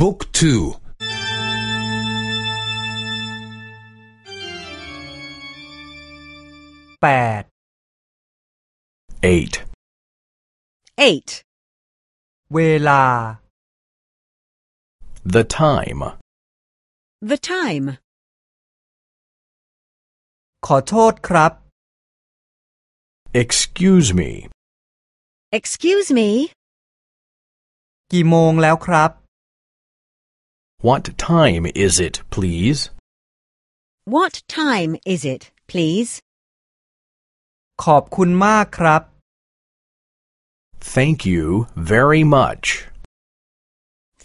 บุ๊กทู แปด 8. 8. เวลา The time. The time. ขอโทษครับ Excuse me. Excuse me. กี่โมงแล้วครับ What time is it, please? What time is it, please? ขอบคุณมากครับ Thank you very much.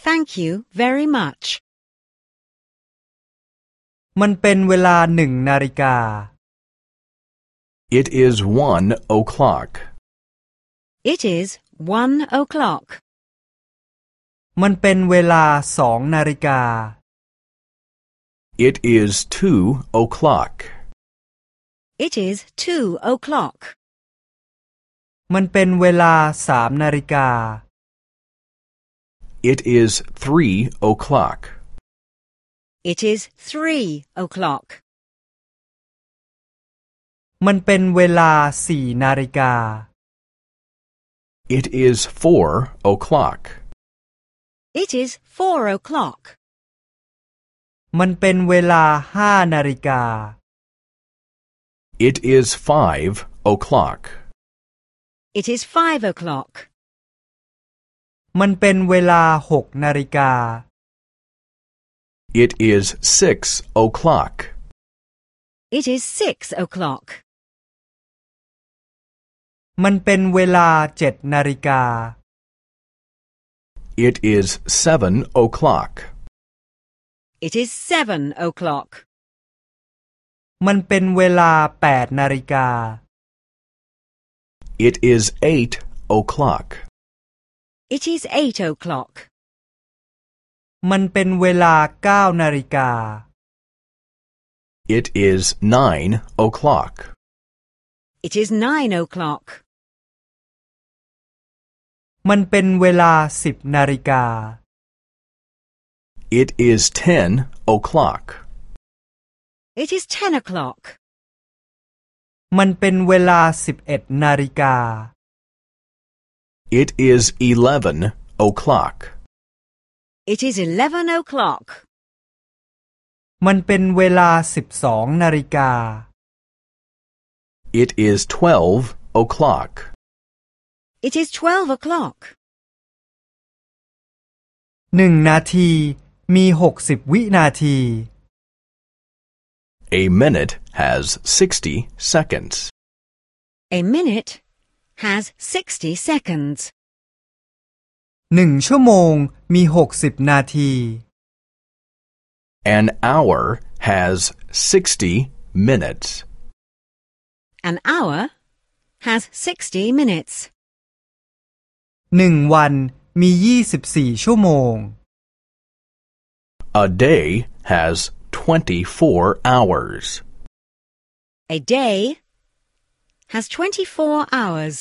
Thank you very much. มันเป็นเวลาหนึ่งนาฬิกา It is one o'clock. It is one o'clock. มันเป็นเวลาสองนาฬิกา It is two o'clock. It is two o'clock. มันเป็นเวลาสามนาฬิกา It is three o'clock. It is three o'clock. มันเป็นเวลาสี่นาฬิกา It is four o'clock. It is four o'clock. มันเป็นเวลาห้านาฬิกา It is five o'clock. It is five o'clock. มันเป็นเวลาหกนาฬิกา It is six o'clock. It is six o'clock. มันเป็นเวลาเจ็ดนาฬิกา It is seven o'clock. It is seven o'clock. มันเป็นเวลาแปดนาฬิกา It is eight o'clock. It is eight o'clock. มันเป็นเวลาเก้านาฬิกา It is nine o'clock. It is nine o'clock. มันเป็นเวลาสิบนาฬิกา It is ten o'clock. It is ten o'clock. มันเป็นเวลาสิบเอ็ดนาฬิกา It is eleven o'clock. It is eleven o'clock. มันเป็นเวลาสิบสองนาฬิกา It is twelve o'clock. It is twelve o'clock. หนึ่งนาทีมีหกสิบวินาที A minute has sixty seconds. A minute has sixty seconds. หนึ่งชั่วโมงมีหกสิบนาที An hour has sixty minutes. An hour has sixty minutes. หนึ่งวันมียี่สิบสี่ชั่วโมง A day has twenty-four hours. A day has twenty-four hours.